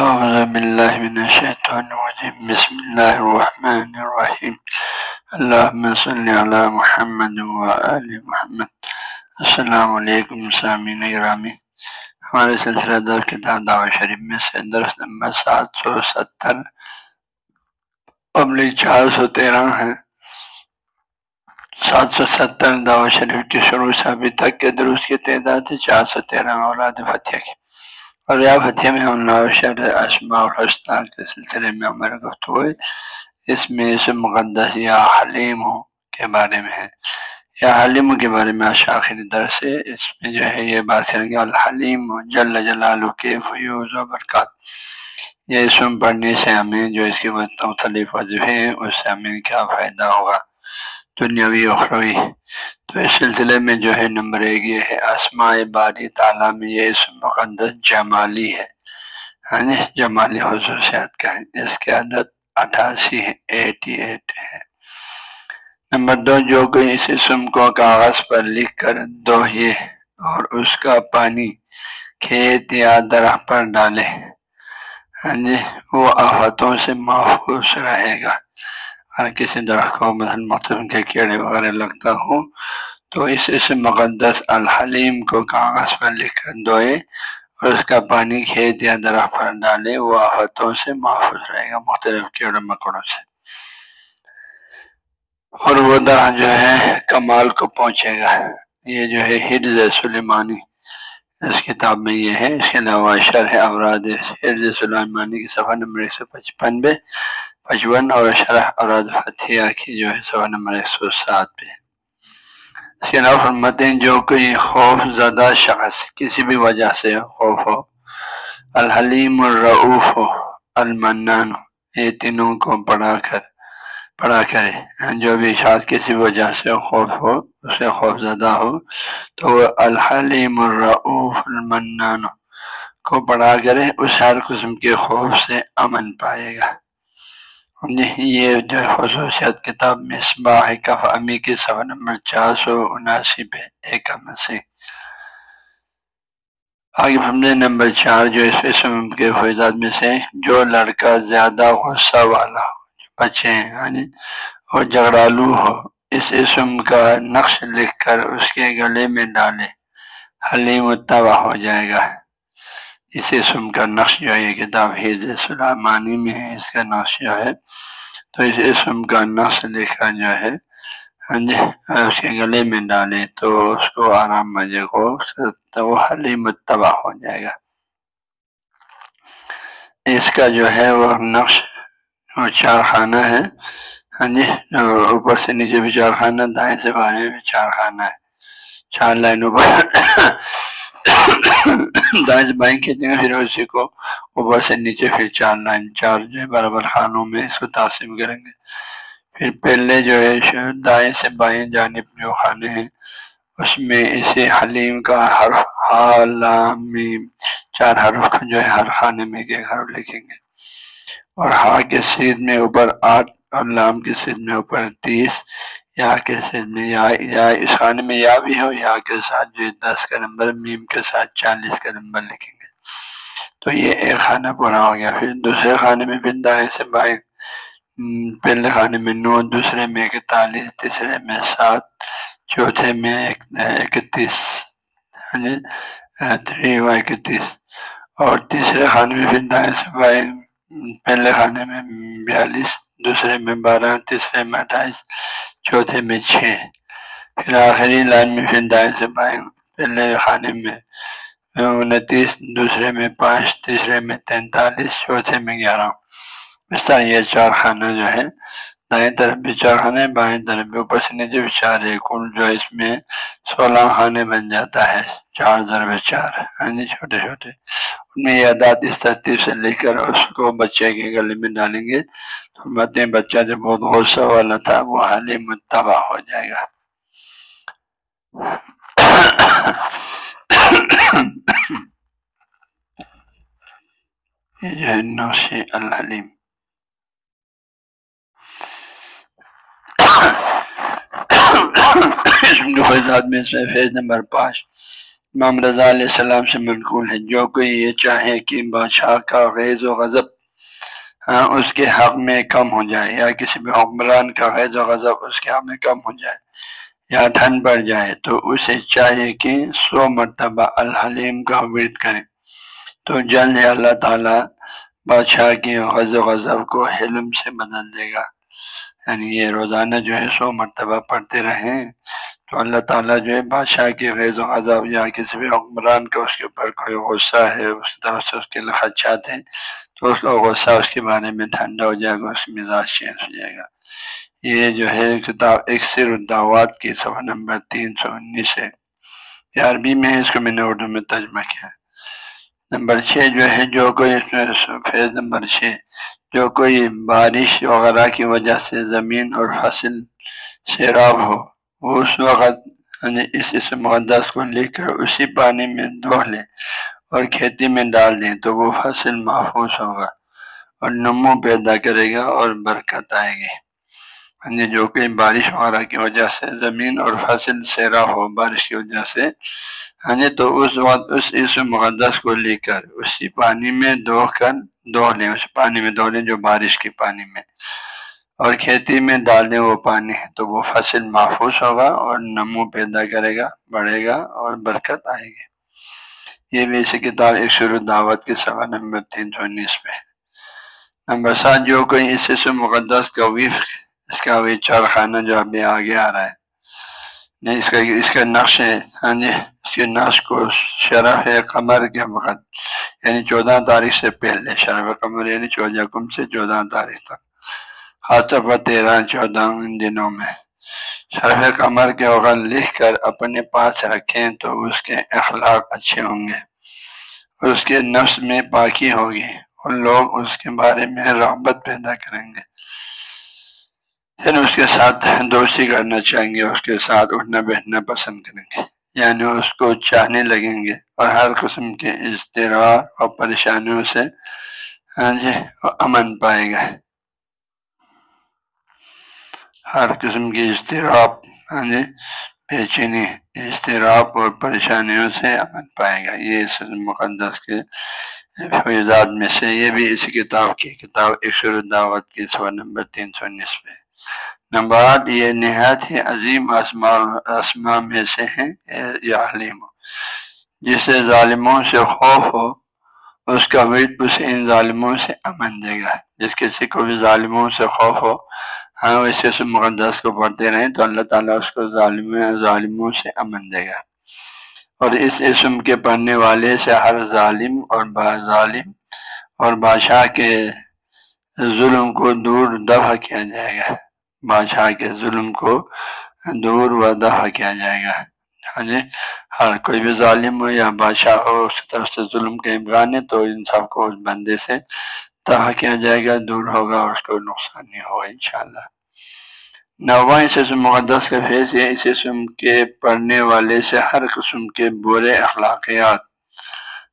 اعوذ باللہ من الشیطان الرجیم بسم اللہ الرحمن الرحیم اللہم صلی علی محمد و آل محمد. السلام علیکم سامین اگرامی ہمارے سلسلہ در کتاب دعوت شریف میں سے درس نمبر سات سو ستر ابلی چار سو تیرہ ہے۔ سات سو ستر دعوت شریف کی شروع سے ابھی تک کے درست کی تعداد ہے چار سو تیرہ اولاد فتح کی۔ اور یا فتح میں ہم شر اسماء الحسنہ کے سلسلے میں ہمارے گفتگو اس میں اس مقدس یا حلیم کے بارے میں ہے یا حلیم کے بارے میں آخری درس ہے اس میں جو ہے یہ بات کریں گے الحلیم جل جلال کے فیوز و برکات. یہ اسم پڑھنے سے ہمیں جو اس کے مختلف وظیفے ہیں اس سے ہمیں کیا فائدہ ہوگا دنیاوی اخروی تو اس سلسلے میں جو ہے نمبر ایک یہ ہے، آسماء باری تعالیٰ میں یہ اس مقدس جمالی ہے۔ ہاں جی جمالی خصوصیات کا ہے اس کی عدد اٹھاسی ہے، ایٹی ایٹ ہے۔ نمبر دو، جو کوئی اس اسم کو کاغذ پر لکھ کر دو یہ اور اس کا پانی کھیت یا درخت پر ڈالے ہاں جی وہ آفتوں سے محفوظ رہے گا۔ اگر کسی درخت کو مثلاً مختلف کے کیڑے وغیرہ لگتا ہو تو اس اس مقدس الحلیم کو کاغذ پر لکھ کر دھوئے اور اس کا پانی کھیت یا درخت پر ڈالے، وہ آفتوں سے محفوظ رہے گا مختلف کیڑے مکڑوں سے۔ اور وہ درخت جو ہے، کمال کو پہنچے گا۔ یہ جو ہے حرز سلیمانی۔ اس کتاب میں یہ ہے، اس کے علاوہ شرح اوراد حرز سلیمانی کی صفحہ نمبر ایک سو پچپن پچپن اور شرح اوراد فتح کی جو ہے صفحہ نمبر ایک سو سات پہ اس کے علاوہ فرماتے جو کوئی خوف زدہ شخص کسی بھی وجہ سے خوف ہو الحلیم الرعوف ہو المنان ہو یہ تینوں کو پڑھا کر پڑھا کرے. جو بھی شاید کسی وجہ سے خوف ہو اسے خوف زدہ ہو، تو وہ الحلیم الرعوف المنان کو پڑھا کرے، اس ہر قسم کے خوف سے امن پائے گا. یہ جو خصوصیت کتاب مصباح کف امی کی سوا نمبر چار سو اناسی پہ ایک سے آگے حملے نمبر چار جو اس اسم کے فوجات میں سے، جو لڑکا زیادہ غصہ والا ہو بچے ہیں ہاں جی اور جھگڑالو ہو، اس اسم کا نقش لکھ کر اس کے گلے میں ڈالے، حلیم متبع ہو جائے گا۔ اس اسم کا نقش جو ہے یہ کتاب حیض سلامانی میں ہے، اس کا نقش جو ہے۔ تو اس اسم کا نقش لکھا جو ہے۔ ہاں جی اس کے گلے میں ڈالے تو اس کو آرام مزے کو تو وہ حلی متبع ہو جائے گا۔ اس کا جو ہے وہ نقش وہ چار خانہ ہے۔ ہاں جی اوپر سے نیچے بھی چار خانہ دائیں سے بارے میں چار خانہ ہے۔ چار لائنوں پر دائیں بائیں کھینچیں گے پھر اسی کو اوپر سے نیچے پھر چار لائن چار جو ہے، برابر خانوں میں اس کو تقسیم کریں گے۔ پھر پہلے جو ہے دائیں سے بائیں جانب جو خانے ہیں، اس میں اسے حلیم کا حرف حالام چار حرف کا جو ہے، ہر خانے میں ایک حرف لکھیں گے۔ اور ہا کے سید میں اوپر آٹھ اور لام کے سید میں اوپر تیس۔ یا کے ساتھ میں یا یا اس خانے میں یا بھی ہو، یا کے ساتھ جو دس کا نمبر، میم کے ساتھ چالیس کا نمبر لکھیں گے۔ تو یہ ایک خانہ پورا ہو گیا۔ پھر دوسرے خانے میں پھر دائیں سے بائیں۔ پہلے خانے میں نو، دوسرے میں اکتالیس، تیسرے میں سات، چوتھے میں اکتیس۔ ہاں جی؟ تھری و اکتیس۔ اور تیسرے خانے میں پھر دائیں سے بائیں۔ پہلے خانے میں بیالیس، دوسرے میں بارہ، تیسرے میں اٹھائیس۔ چوتھے میں چھ پھر آخری لائن میں پھر دائیں سے بائیں پہلے خانے میں انتیس دوسرے میں پانچ تیسرے میں تینتالیس چوتھے میں گیارہ اس طرح یہ چار خانہ جو ہے دائیں طرف بھی چار خانے بائیں طرف بھی اوپر سے نیچے بھی چار ہے کل جو اس میں سولہ خانے بن جاتا ہے چار ضرب چار ہاں جی چھوٹے چھوٹے میں یہ عدات اس ترتیب سے لے کر اس کو بچے کے گلے میں ڈالیں گے تو بچہ جو بہت غصہ والا تھا، وہ حال متبع ہو جائے گا۔ یہ جو ہے نوش الحلیم میں سے فیض نمبر پانچ۔ امام رضا علیہ السلام سے منقول ہے جو کوئی یہ چاہے کہ بادشاہ کا غیظ و غضب ہاں اس کے حق میں کم ہو جائے، یا کسی بھی حکمران کا غیظ و غضب اس کے حق میں کم ہو جائے، یا ٹھنڈ پڑ جائے، تو اسے چاہیے کہ سو مرتبہ الحلیم کا ورد کرے۔ تو جلد ہی اللہ تعالیٰ، بادشاہ کی غز و غضب کو حلم سے بدل دے گا۔ یعنی یہ روزانہ جو ہے سو مرتبہ پڑھتے رہیں۔ تو اللہ تعالیٰ جو ہے بادشاہ کی غیظ و غضب یا کسی بھی حکمران کا اس کے اوپر کوئی غصہ ہے اس طرف سے اس کے خدشات ہیں، تو اس کا غصہ اس کے بارے میں ٹھنڈا ہو جائے گا، اس مزاج چینج ہو جائے گا۔ یہ جو ہے کتاب اکثر الدعوات کی صفحہ نمبر تین سو انیس ہے۔ یہ عربی میں اس کو میں نے اردو میں ترجمہ کیا۔ نمبر چھ جو ہے، جو کوئی فیض نمبر چھ، جو کوئی بارش وغیرہ کی وجہ سے زمین اور فصل سیراب ہو وہ اس وقت اس اس مقدس کو لے کر اسی پانی میں دھو لے اور کھیتی میں ڈال دیں تو وہ فصل محفوظ ہوگا اور نمو پیدا کرے گا اور برکت آئے گی۔ جی جو کہ بارش وغیرہ کی وجہ سے زمین اور فصل سیرا ہو بارش کی وجہ سے ہاں جی تو اس وقت اس اس مقدس کو لے کر اسی پانی میں دو کر دو لیں، اس پانی میں دو لیں جو بارش کے پانی میں۔ اور کھیتی میں ڈال دیں وہ پانی تو وہ فصل محفوظ ہوگا اور نمو پیدا کرے گا، بڑھے گا اور برکت آئے گی۔ یہ بھی اسی کتاب ایک شروع دعوت کے سوا نمبر تین سو انیس پہ نمبر سات، جو کوئی اس مقدس کا وفق اس کا وہی چار خانہ جو ابھی آگے آ رہا ہے۔ نہیں، اس کا اس کا نقش ہے ہاں جی اس کے نقش کو شرف ہے قمر کے وقت یعنی چودہ تاریخ سے پہلے، شرف قمر یعنی چودہ کم سے چودہ تاریخ تک۔ ہاتھوں تیرہ چودہ ان دنوں میں۔ شرف قمر کے وقت لکھ کر اپنے پاس رکھیں تو اس کے اخلاق اچھے ہوں گے۔ اس کے نفس میں پاکی ہوگی۔ اور لوگ اس کے بارے میں رغبت پیدا کریں گے۔ یعنی اس کے ساتھ دوستی کرنا چاہیں گے، اس کے ساتھ اٹھنا بیٹھنا پسند کریں گے۔ یعنی اس کو چاہنے لگیں گے۔ اور ہر قسم کے اضطرار اور پریشانیوں سے ہاں جی امن پائے گا۔ ہر قسم کی اضطراب ہاں جی بے چینی اضطراب اور پریشانیوں سے امن پائے گا یہ اس مقدس کے فیضات میں سے یہ بھی اس کتاب کی کتاب ایک دعوت کی سوا نمبر تین سو انیس پہ نمبر آٹھ یہ نہایت ہی عظیم اسما میں سے ہیں یا حلیم جسے ظالموں سے خوف ہو اس کا ورد اسے ان ظالموں سے امن دے گا جس کسی کو بھی ظالموں سے خوف ہو ہاں ویسے اس مقدس کو پڑھتے رہیں تو اللہ تعالیٰ اس کو ظالم ظالموں سے امن دے گا۔ اور اس اسم کے پڑھنے والے سے ہر ظالم اور با ظالم اور بادشاہ کے ظلم کو دور دفع کیا جائے گا۔ بادشاہ کے ظلم کو دور و دفع کیا جائے گا۔ ہاں جی ہر کوئی بھی ظالم ہو یا بادشاہ ہو، اس طرف سے ظلم کے امکان ہے تو ان سب کو اس بندے سے دفع کیا جائے گا، دور ہوگا اور اس کو نقصان نہیں ہوگا، انشاءاللہ۔ نواں اس مقدس کا فیض ہے اس اسم کے پڑھنے والے سے ہر قسم کے برے اخلاقیات،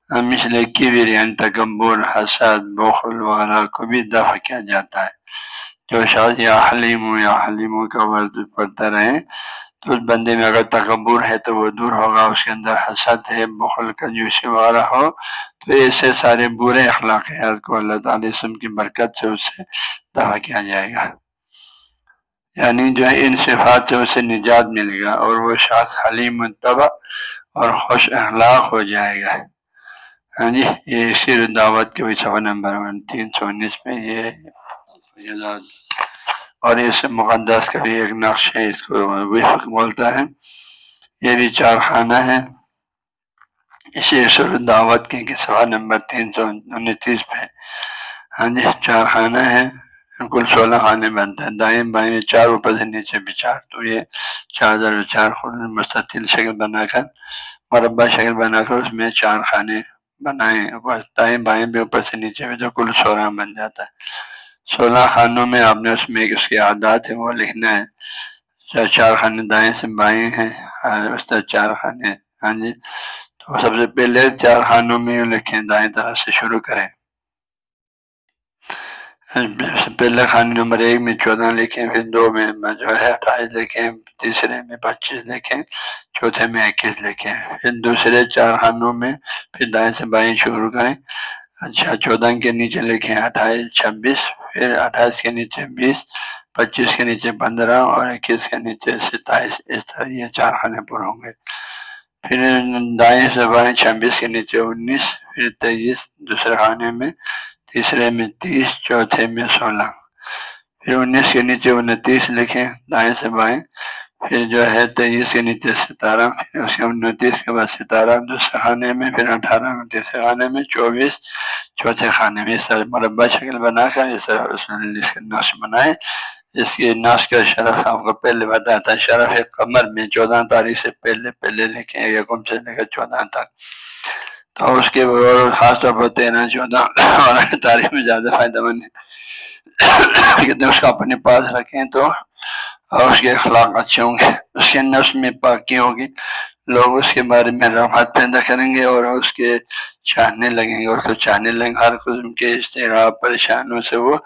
مثل کی یعنی بھی تکبر، حسد، بخل، وغیرہ کو بھی دفع کیا جاتا ہے۔ جو شاید یا حلیم یا حلیم کا ورد پڑھتا رہے تو اس بندے میں اگر تکبر ہے تو وہ دور ہوگا، اس کے اندر حسد ہے، بخل کا جوش وغیرہ ہو، تو ایسے سارے برے اخلاقیات کو اللہ تعالی اسم کی برکت سے اسے دفاع کیا جائے گا۔ یعنی جو ہے، ان صفات سے اسے نجات ملے گا اور وہ شاخ، حلیم منتبہ اور خوش اخلاق ہو جائے گا۔ ہاں جی یہ سیر دعوت کے بھی صفحہ نمبر تین سو انیس میں یہ اور اس مقدس کا بھی ایک نقش ہے، اس کو وفق بولتا ہے۔ یہ بھی چار خانہ ہے اسی سر دعوت کے سوا نمبر تین سو انتیس پہ۔ ہاں جی چار خانہ ہے کل سولہ خانے بنتے ہیں۔ دائیں بائیں چار، اوپر سے نیچے بھی چار۔ تو یہ چار ہزار چار مستطیل شکل بنا کر، مربع شکل بنا کر اس میں چار خانے بنائیں دائیں بائیں بھی اوپر سے نیچے بھی تو کل سولہ بن جاتا ہے۔ سولہ خانوں میں آپ نے اس میں اس کے عادات ہیں، وہ لکھنا ہے۔ چار خانے دائیں سے بائیں ہیں چار خانے ہاں جی۔ تو سب سے پہلے چار خانوں میں لکھیں، دائیں طرف سے شروع کریں۔ پہلے خانے نمبر ایک میں چودہ لکھیں، پھر دو میں جو ہے اٹھائیس لکھیں، تیسرے میں پچیس لکھیں، چوتھے میں اکیس لکھیں۔ پھر دوسرے چار خانوں میں پھر دائیں سے بائیں شروع کریں۔ اچھا چودہ کے نیچے لکھیں اٹھائیس، چھبیس، پھر اٹھائیس کے نیچے بیس، پچیس کے نیچے پندرہ اور اکیس کے نیچے ستائیس، اس طرح یہ چار خانے پر ہوں گے۔ پھر دائیں سے بائیں چھبیس کے نیچے انیس، پھر تیئیس دوسرے خانے میں، تیسرے میں تیس، چوتھے میں سولہ۔ پھر انیس کے نیچے انتیس لکھیں دائیں سے بائیں پھر جو ہے تیئیس کے نیچے ستارہ پھر اس کے انتیس کے بعد ستارہ دوسرے خانے میں، پھر اٹھارہ تیسرے خانے میں، چوبیس، چوتھے خانے میں۔ اس طرح مربع شکل بنا کر اس طرح اس نے نقش بنائے۔ اس کی نقش کا شرف آپ کو پہلے بتایا تھا، شرف قمر میں چودہ تاریخ سے پہلے پہلے لکھیں یکم سے لے کر چودہ تک تو اس کے خاص طور پر تیرہ، چودہ اور تاریخ میں زیادہ فائدہ مند ہے اس کو اپنے پاس رکھیں تو اور اس کے اخلاق اچھے ہوں گے۔ اس کے نفس میں پاکی ہوگی۔ لوگ اس کے بارے میں رفت پیدا کریں گے اور اس کے چاہنے لگیں گے۔ اس کو چاہنے لگیں گے، ہر قسم کے اشترا پریشانوں سے وہ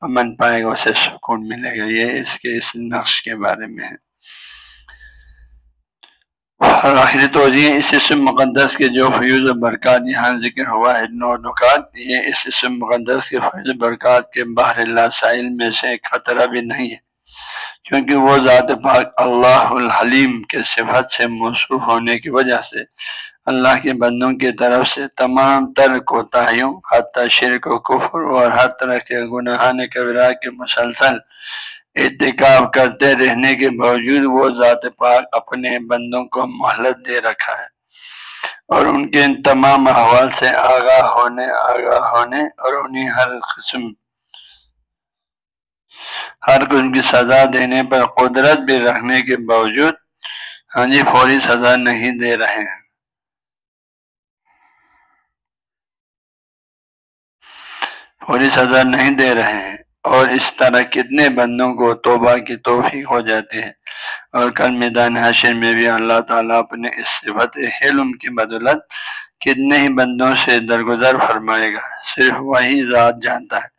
امن پائے گا، اسے سکون ملے گا۔ یہ اس کے اس نقش کے بارے میں ہے۔ اور آخری توجہ، اس اسم مقدس کے جو فیوز و برکات یہاں ذکر ہوا ہے، نو نکات۔ یہ اس اسم مقدس کے فیوز و برکات کے باہر اللہ سائل میں سے خطرہ بھی نہیں ہے۔ کیونکہ وہ ذات پاک اللہ الحلیم کے صفت سے موصوف ہونے کی وجہ سے اللہ کے بندوں کی طرف سے تمام تر کوتاہیوں حتیٰ شرک و کفر اور ہر طرح کے گناہان کبرا کے مسلسل اتکاب کرتے رہنے کے باوجود وہ ذات پاک اپنے بندوں کو مہلت دے رکھا ہے اور ان کے ان تمام احوال سے آگاہ ہونے آگاہ ہونے اور انہیں ہر قسم ہر قسم کی سزا دینے پر قدرت بھی رکھنے کے باوجود ہاں جی فوری سزا نہیں دے رہے ہیں۔ فوری سزا نہیں دے رہے ہیں۔ اور اس طرح کتنے بندوں کو توبہ کی توفیق ہو جاتی ہے۔ اور کل میدان حشر میں بھی اللہ تعالیٰ اپنے اس صفت حلم کی بدولت کتنے ہی بندوں سے درگزر فرمائے گا۔ صرف وہی ذات جانتا ہے۔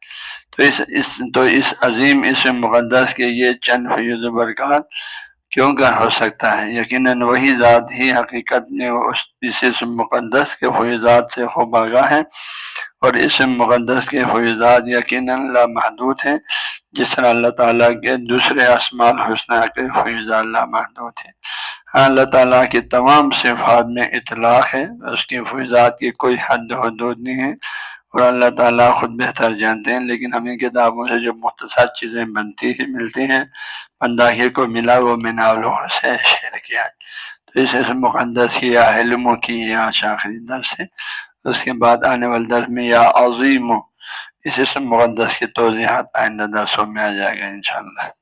تو اس اس تو اس عظیم اس مقدس کے یہ چند فیوز و برکات کیوں کر ہو سکتا ہے؟ یقیناً وہی ذات ہی حقیقت میں اس مقدس کے فیوزات سے خوب آگاہ ہے اور اس مقدس کے فیضات یقیناً لامحدود ہیں، جس طرح اللہ تعالیٰ کے دوسرے اسمال حسنہ کے فیضات لامحدود ہیں۔ ہاں اللہ تعالیٰ کی تمام صفات میں اطلاق ہے، اس کے فیضات کی کوئی حد حدود نہیں ہے۔ اور اللہ تعالیٰ خود بہتر جانتے ہیں، لیکن ہمیں کتابوں سے جو مختصر چیزیں بنتی ملتی ہیں بنداخیر کو ملا، وہ میں نے سے شیئر کیا۔ ہے تو اس مقدس کی یا علموں کی یا شاخری در سے اس کے بعد آنے والے درس میں یا عظیم اس مقدس کی توضیحات آئندہ درسوں میں آ جائے گا انشاءاللہ۔